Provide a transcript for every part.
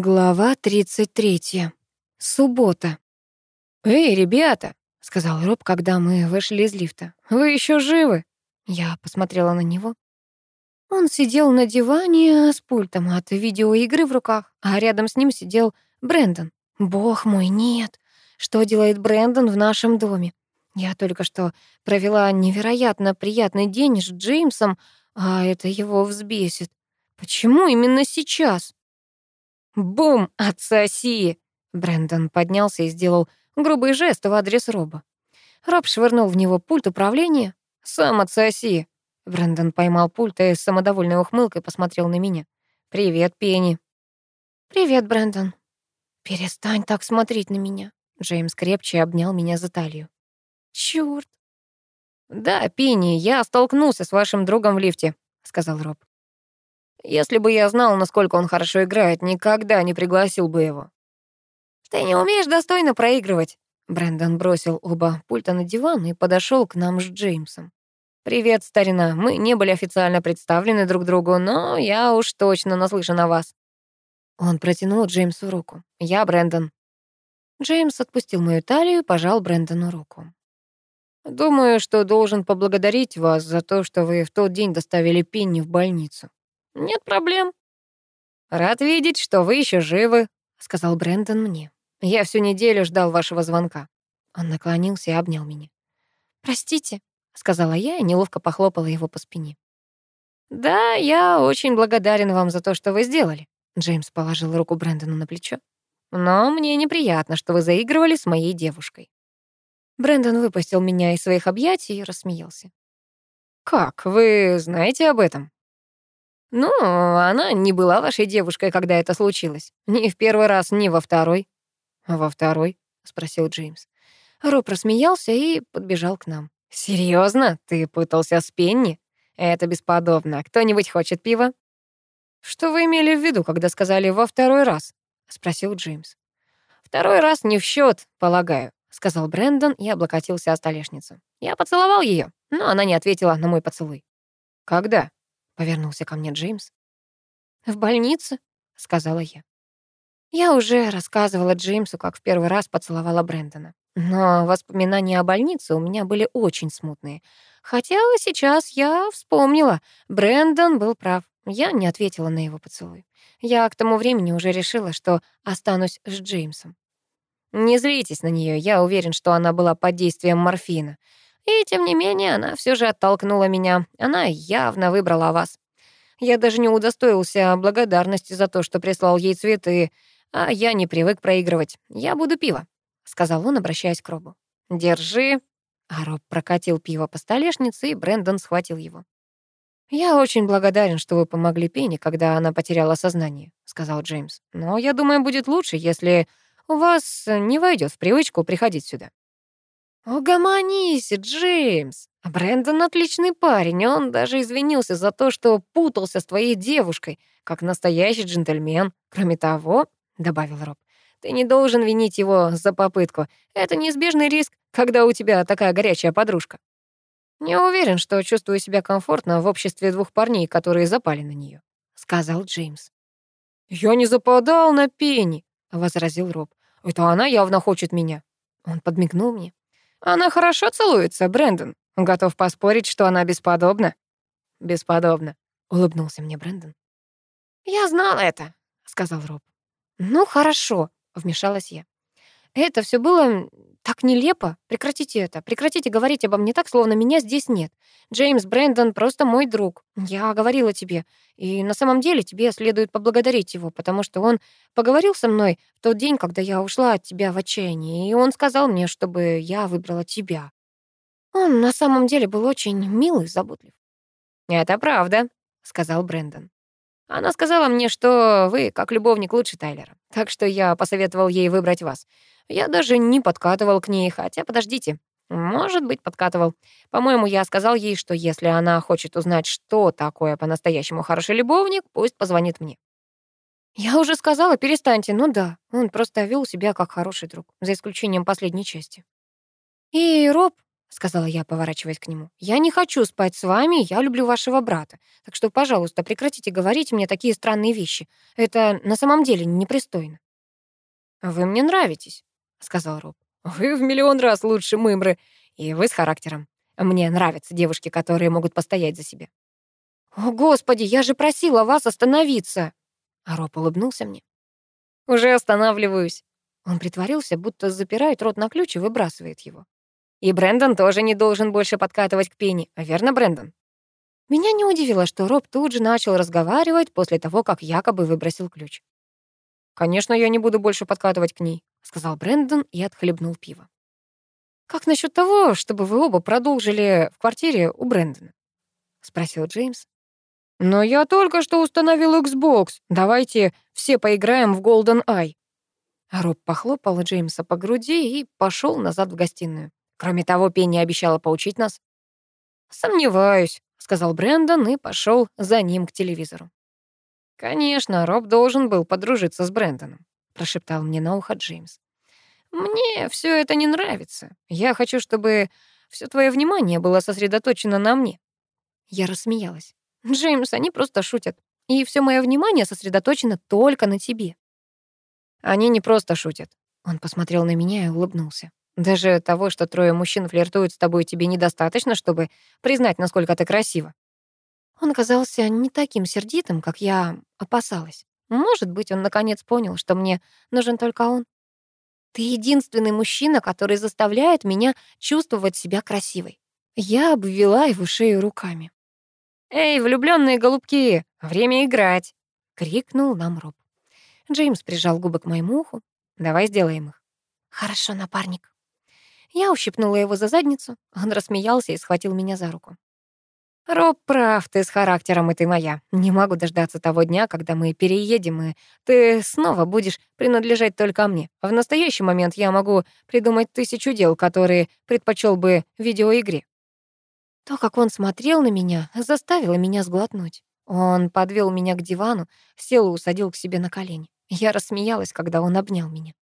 Глава 33. Суббота. «Эй, ребята!» — сказал Роб, когда мы вышли из лифта. «Вы еще живы?» Я посмотрела на него. Он сидел на диване с пультом от видеоигры в руках, а рядом с ним сидел Брэндон. Бог мой, нет! Что делает Брэндон в нашем доме? Я только что провела невероятно приятный день с Джеймсом, а это его взбесит. Почему именно сейчас? «Бум! Отсоси!» Брэндон поднялся и сделал грубый жест в адрес Роба. Роб швырнул в него пульт управления. «Сам отсоси!» Брэндон поймал пульт и с самодовольной ухмылкой посмотрел на меня. «Привет, Пенни!» «Привет, Брэндон!» «Перестань так смотреть на меня!» Джеймс крепче обнял меня за талию. «Чёрт!» «Да, Пенни, я столкнулся с вашим другом в лифте», — сказал Роб. Если бы я знал, насколько он хорошо играет, никогда не пригласил бы его. Ты не умеешь достойно проигрывать. Брэндон бросил оба пульта на диван и подошел к нам с Джеймсом. «Привет, старина. Мы не были официально представлены друг другу, но я уж точно наслышан о вас». Он протянул Джеймсу руку. «Я Брэндон». Джеймс отпустил мою талию и пожал Брэндону руку. «Думаю, что должен поблагодарить вас за то, что вы в тот день доставили Пенни в больницу. «Нет проблем». «Рад видеть, что вы еще живы», — сказал Брэндон мне. «Я всю неделю ждал вашего звонка». Он наклонился и обнял меня. «Простите», — сказала я и неловко похлопала его по спине. «Да, я очень благодарен вам за то, что вы сделали», — Джеймс положил руку Брэндону на плечо. «Но мне неприятно, что вы заигрывали с моей девушкой». Брэндон выпустил меня из своих объятий и рассмеялся. «Как, вы знаете об этом?» «Ну, она не была вашей девушкой, когда это случилось. Ни в первый раз, ни во второй». «Во второй?» — спросил Джеймс. Роб рассмеялся и подбежал к нам. «Серьезно? Ты пытался с Пенни? Это бесподобно. Кто-нибудь хочет пива?» «Что вы имели в виду, когда сказали «во второй раз»?» — спросил Джеймс. «Второй раз не в счет, полагаю», — сказал Брэндон и облокотился о столешницу. «Я поцеловал ее, но она не ответила на мой поцелуй». «Когда?» Повернулся ко мне Джеймс. «В больнице», — сказала я. Я уже рассказывала Джеймсу, как в первый раз поцеловала Брэндона. Но воспоминания о больнице у меня были очень смутные. Хотя сейчас я вспомнила, Брэндон был прав. Я не ответила на его поцелуй. Я к тому времени уже решила, что останусь с Джеймсом. Не злитесь на нее, я уверен, что она была под действием морфина. И тем не менее, она все же оттолкнула меня. Она явно выбрала вас. Я даже не удостоился благодарности за то, что прислал ей цветы, а я не привык проигрывать. Я буду пиво, сказал он, обращаясь к Робу. Держи. А Роб прокатил пиво по столешнице, и Брэндон схватил его. «Я очень благодарен, что вы помогли Пенни, когда она потеряла сознание», — сказал Джеймс. «Но я думаю, будет лучше, если у вас не войдет в привычку приходить сюда». «Угомонись, Джеймс! Брэндон отличный парень, он даже извинился за то, что путался с твоей девушкой, как настоящий джентльмен. Кроме того, — добавил Роб, — ты не должен винить его за попытку. Это неизбежный риск, когда у тебя такая горячая подружка. Не уверен, что чувствую себя комфортно в обществе двух парней, которые запали на нее, сказал Джеймс. «Я не западал на Пенни», — возразил Роб. «Это она явно хочет меня». Он подмигнул мне. Она хорошо целуется, Брэндон. Готов поспорить, что она бесподобна. Бесподобна, улыбнулся мне Брэндон. Я знал это, сказал Роб. Ну хорошо, вмешалась я. Это все было так нелепо. Прекратите это. Прекратите говорить обо мне так, словно меня здесь нет. Джеймс Брэндон просто мой друг. Я говорила тебе. И на самом деле тебе следует поблагодарить его, потому что он поговорил со мной в тот день, когда я ушла от тебя в отчаянии, и он сказал мне, чтобы я выбрала тебя. Он на самом деле был очень милый заботлив. «Это правда», — сказал Брэндон. Она сказала мне, что вы, как любовник, лучше Тайлера. Так что я посоветовал ей выбрать вас. Я даже не подкатывал к ней, хотя, подождите, может быть, подкатывал. По-моему, я сказал ей, что если она хочет узнать, что такое по-настоящему хороший любовник, пусть позвонит мне. Я уже сказала, перестаньте. Ну да, он просто вел себя как хороший друг, за исключением последней части. И Роб — сказала я, поворачиваясь к нему. «Я не хочу спать с вами, я люблю вашего брата. Так что, пожалуйста, прекратите говорить мне такие странные вещи. Это на самом деле непристойно». «Вы мне нравитесь», — сказал Роб. «Вы в миллион раз лучше мымры, и вы с характером. Мне нравятся девушки, которые могут постоять за себя». «О, Господи, я же просила вас остановиться!» Роб улыбнулся мне. «Уже останавливаюсь». Он притворился, будто запирает рот на ключ и выбрасывает его. И Брэндон тоже не должен больше подкатывать к Пенни, верно, Брэндон? Меня не удивило, что Роб тут же начал разговаривать после того, как якобы выбросил ключ. «Конечно, я не буду больше подкатывать к ней», — сказал Брэндон и отхлебнул пиво. «Как насчет того, чтобы вы оба продолжили в квартире у Брэндона?» — спросил Джеймс. «Но я только что установил Xbox. Давайте все поиграем в Golden Eye». Роб похлопал Джеймса по груди и пошел назад в гостиную. Кроме того, Пенни обещала поучить нас. «Сомневаюсь», — сказал Брэндон и пошел за ним к телевизору. «Конечно, Роб должен был подружиться с Брэндоном», — прошептал мне на ухо Джеймс. «Мне все это не нравится. Я хочу, чтобы все твое внимание было сосредоточено на мне». Я рассмеялась. «Джеймс, они просто шутят. И все мое внимание сосредоточено только на тебе». «Они не просто шутят». Он посмотрел на меня и улыбнулся. Даже того, что трое мужчин флиртуют с тобой, тебе недостаточно, чтобы признать, насколько ты красива. Он казался не таким сердитым, как я опасалась. Может быть, он наконец понял, что мне нужен только он. Ты единственный мужчина, который заставляет меня чувствовать себя красивой. Я обвела его шею руками. «Эй, влюбленные голубки, время играть!» — крикнул нам Роб. Джеймс прижал губы к моему уху. «Давай сделаем их». «Хорошо, напарник». Я ущипнула его за задницу. Он рассмеялся и схватил меня за руку. «Роб прав, ты с характером, и ты моя. Не могу дождаться того дня, когда мы переедем, и ты снова будешь принадлежать только мне. В настоящий момент я могу придумать тысячу дел, которые предпочел бы видеоигре». То, как он смотрел на меня, заставило меня сглотнуть. Он подвел меня к дивану, сел и усадил к себе на колени. Я рассмеялась, когда он обнял меня.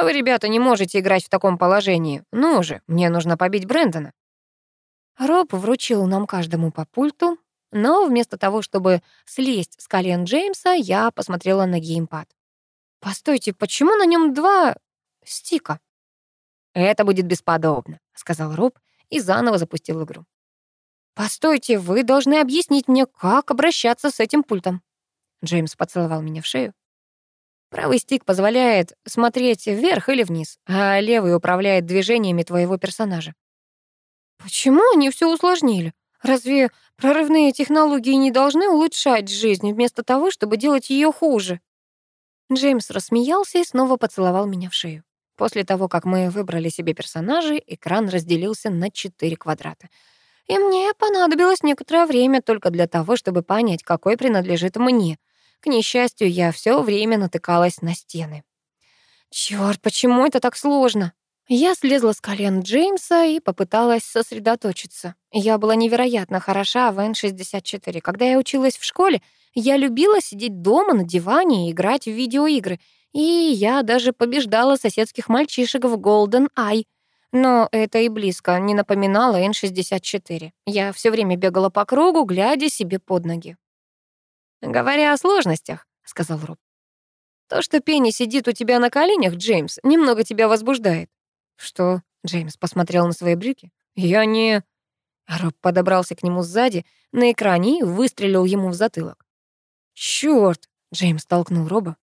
Вы, ребята, не можете играть в таком положении. Ну же, мне нужно побить Брэндона. Роб вручил нам каждому по пульту, но вместо того, чтобы слезть с колен Джеймса, я посмотрела на геймпад. «Постойте, почему на нем два стика?» «Это будет бесподобно», — сказал Роб и заново запустил игру. «Постойте, вы должны объяснить мне, как обращаться с этим пультом». Джеймс поцеловал меня в шею. Правый стик позволяет смотреть вверх или вниз, а левый управляет движениями твоего персонажа. Почему они все усложнили? Разве прорывные технологии не должны улучшать жизнь вместо того, чтобы делать ее хуже? Джеймс рассмеялся и снова поцеловал меня в шею. После того, как мы выбрали себе персонажей, экран разделился на четыре квадрата. И мне понадобилось некоторое время только для того, чтобы понять, какой принадлежит мне — к несчастью, я все время натыкалась на стены. Черт, почему это так сложно? Я слезла с колен Джеймса и попыталась сосредоточиться. Я была невероятно хороша в N64. Когда я училась в школе, я любила сидеть дома на диване и играть в видеоигры. И я даже побеждала соседских мальчишек в Golden Eye. Но это и близко не напоминало N64. Я все время бегала по кругу, глядя себе под ноги. «Говоря о сложностях», — сказал Роб, «то, что Пенни сидит у тебя на коленях, Джеймс, немного тебя возбуждает». «Что?» — Джеймс посмотрел на свои брюки. «Я не...» Роб подобрался к нему сзади на экране и выстрелил ему в затылок. «Чёрт!» — Джеймс толкнул Роба.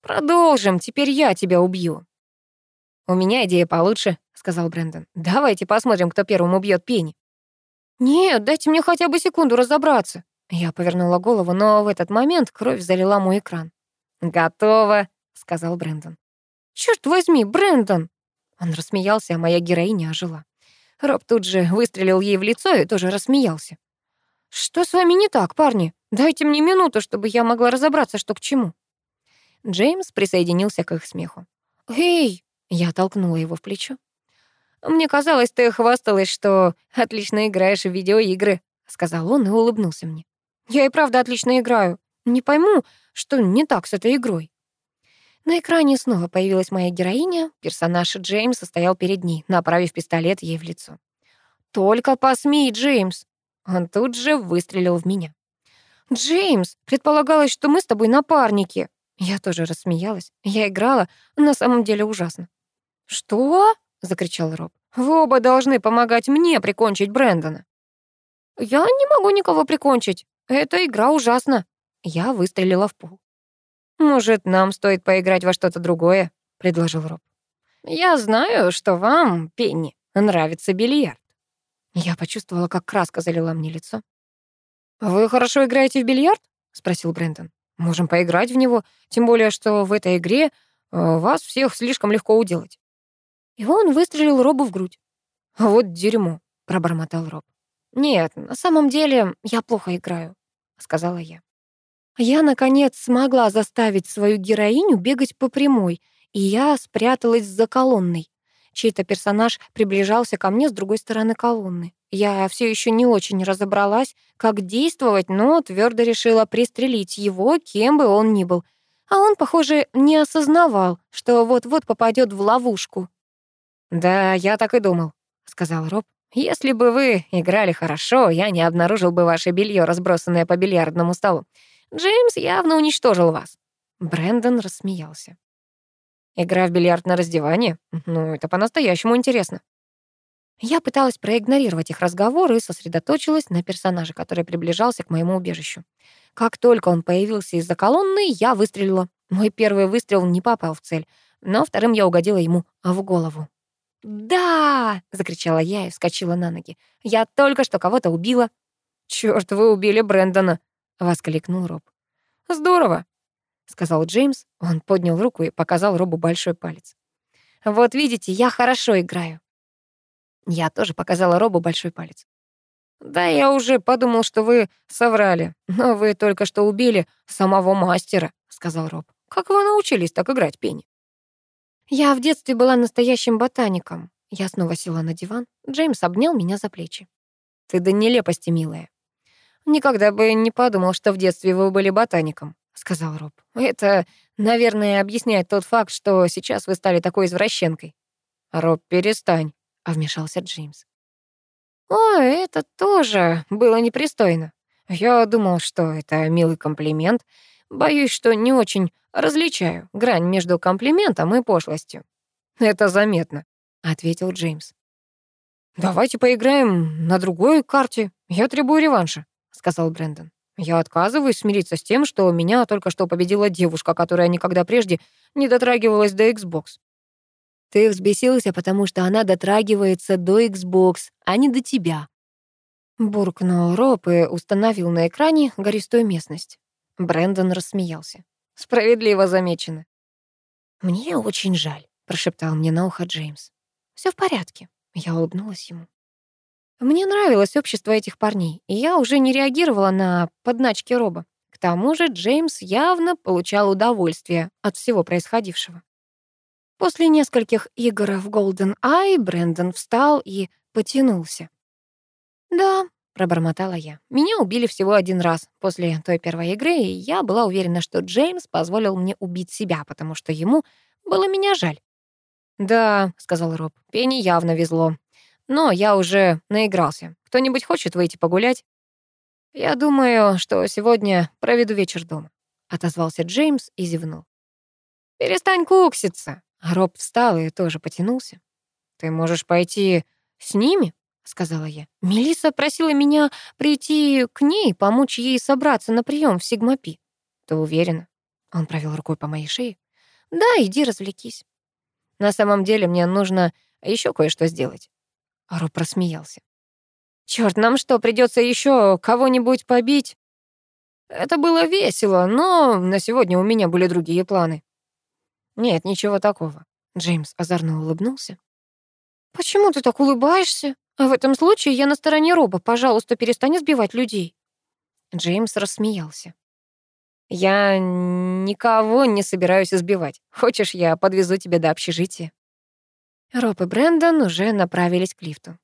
«Продолжим, теперь я тебя убью». «У меня идея получше», — сказал Брэндон. «Давайте посмотрим, кто первым убьет Пенни». «Нет, дайте мне хотя бы секунду разобраться». Я повернула голову, но в этот момент кровь залила мой экран. «Готово», — сказал Брэндон. «Чёрт возьми, Брэндон!» Он рассмеялся, а моя героиня ожила. Роб тут же выстрелил ей в лицо и тоже рассмеялся. «Что с вами не так, парни? Дайте мне минуту, чтобы я могла разобраться, что к чему». Джеймс присоединился к их смеху. «Эй!» — я толкнула его в плечо. «Мне казалось, ты хвасталась, что отлично играешь в видеоигры», — сказал он и улыбнулся мне. Я и правда отлично играю. Не пойму, что не так с этой игрой. На экране снова появилась моя героиня. Персонаж Джеймса стоял перед ней, направив пистолет ей в лицо. «Только посмей, Джеймс!» Он тут же выстрелил в меня. «Джеймс, предполагалось, что мы с тобой напарники». Я тоже рассмеялась. Я играла, на самом деле ужасно. «Что?» — закричал Роб. «Вы оба должны помогать мне прикончить Брэндона». «Я не могу никого прикончить. Эта игра ужасна». Я выстрелила в пол. «Может, нам стоит поиграть во что-то другое?» — предложил Роб. «Я знаю, что вам, Пенни, нравится бильярд». Я почувствовала, как краска залила мне лицо. «Вы хорошо играете в бильярд?» — спросил Брэндон. «Можем поиграть в него, тем более, что в этой игре э, вас всех слишком легко уделать». И он выстрелил Робу в грудь. «Вот дерьмо», — пробормотал Роб. «Нет, на самом деле я плохо играю», — сказала я. Я, наконец, смогла заставить свою героиню бегать по прямой, и я спряталась за колонной. Чей-то персонаж приближался ко мне с другой стороны колонны. Я все еще не очень разобралась, как действовать, но твердо решила пристрелить его, кем бы он ни был. А он, похоже, не осознавал, что вот-вот попадет в ловушку. «Да, я так и думал», — сказал Роб. «Если бы вы играли хорошо, я не обнаружил бы ваше белье, разбросанное по бильярдному столу. Джеймс явно уничтожил вас». Брэндон рассмеялся. «Игра в бильярд на раздевание? Ну, это по-настоящему интересно». Я пыталась проигнорировать их разговор и сосредоточилась на персонаже, который приближался к моему убежищу. Как только он появился из-за колонны, я выстрелила. Мой первый выстрел не попал в цель, но вторым я угодила ему в голову. «Да!» — закричала я и вскочила на ноги. «Я только что кого-то убила». «Чёрт, вы убили Брэндона!» — воскликнул Роб. «Здорово!» — сказал Джеймс. Он поднял руку и показал Робу большой палец. «Вот видите, я хорошо играю». Я тоже показала Робу большой палец. «Да, я уже подумал, что вы соврали, но вы только что убили самого мастера», — сказал Роб. «Как вы научились так играть, Пенни?» Я в детстве была настоящим ботаником. Я снова села на диван. Джеймс обнял меня за плечи. «Ты до нелепости, милая». «Никогда бы не подумал, что в детстве вы были ботаником», — сказал Роб. «Это, наверное, объясняет тот факт, что сейчас вы стали такой извращенкой». «Роб, перестань», — вмешался Джеймс. «О, это тоже было непристойно. Я думал, что это милый комплимент. Боюсь, что не очень различаю грань между комплиментом и пошлостью. Это заметно, ответил Джеймс. Давайте поиграем на другой карте. Я требую реванша, сказал Брэндон. Я отказываюсь смириться с тем, что меня только что победила девушка, которая никогда прежде не дотрагивалась до Xbox. Ты взбесился, потому что она дотрагивается до Xbox, а не до тебя. Буркнул Роб и установил на экране гористую местность. Брэндон рассмеялся. Справедливо замечено. Мне очень жаль, прошептал мне на ухо Джеймс. Все в порядке. Я улыбнулась ему. Мне нравилось общество этих парней, и я уже не реагировала на подначки Роба. К тому же Джеймс явно получал удовольствие от всего происходившего. После нескольких игр в Golden Eye Брэндон встал и потянулся. Да, пробормотала я. Меня убили всего один раз после той первой игры, и я была уверена, что Джеймс позволил мне убить себя, потому что ему было меня жаль. «Да», — сказал Роб, — «Пенни явно везло. Но я уже наигрался. Кто-нибудь хочет выйти погулять?» «Я думаю, что сегодня проведу вечер дома», — отозвался Джеймс и зевнул. «Перестань кукситься». Роб встал и тоже потянулся. «Ты можешь пойти с ними?» — сказала я. Мелисса просила меня прийти к ней, помочь ей собраться на прием в Сигмапи. Ты уверена? Он провел рукой по моей шее. Да, иди развлекись. На самом деле мне нужно еще кое-что сделать. Роб просмеялся. Черт, нам что, придется еще кого-нибудь побить? Это было весело, но на сегодня у меня были другие планы. Нет, ничего такого. Джеймс озорно улыбнулся. Почему ты так улыбаешься? А в этом случае я на стороне Роба. Пожалуйста, перестань сбивать людей. Джеймс рассмеялся. Я никого не собираюсь избивать. Хочешь, я подвезу тебя до общежития? Роб и Брэндон уже направились к лифту.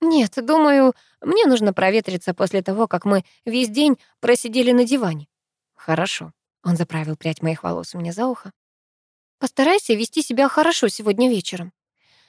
Нет, думаю, мне нужно проветриться после того, как мы весь день просидели на диване. Хорошо. Он заправил прядь моих волос мне за ухо. Постарайся вести себя хорошо сегодня вечером.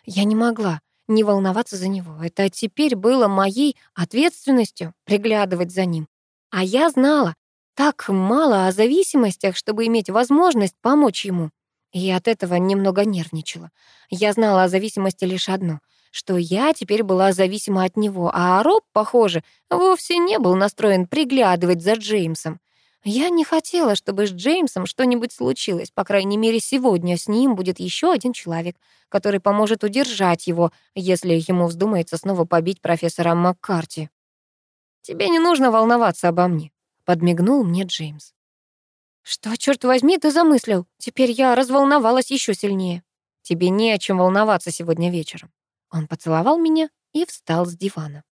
Я не могла не волноваться за него. Это теперь было моей ответственностью приглядывать за ним. А я знала так мало о зависимостях, чтобы иметь возможность помочь ему. И от этого немного нервничала. Я знала о зависимости лишь одно, что я теперь была зависима от него, а Роб, похоже, вовсе не был настроен приглядывать за Джеймсом. Я не хотела, чтобы с Джеймсом что-нибудь случилось. По крайней мере, сегодня с ним будет еще один человек, который поможет удержать его, если ему вздумается снова побить профессора Маккарти. «Тебе не нужно волноваться обо мне», — подмигнул мне Джеймс. «Что, черт возьми, ты замыслил? Теперь я разволновалась еще сильнее. Тебе не о чем волноваться сегодня вечером». Он поцеловал меня и встал с дивана.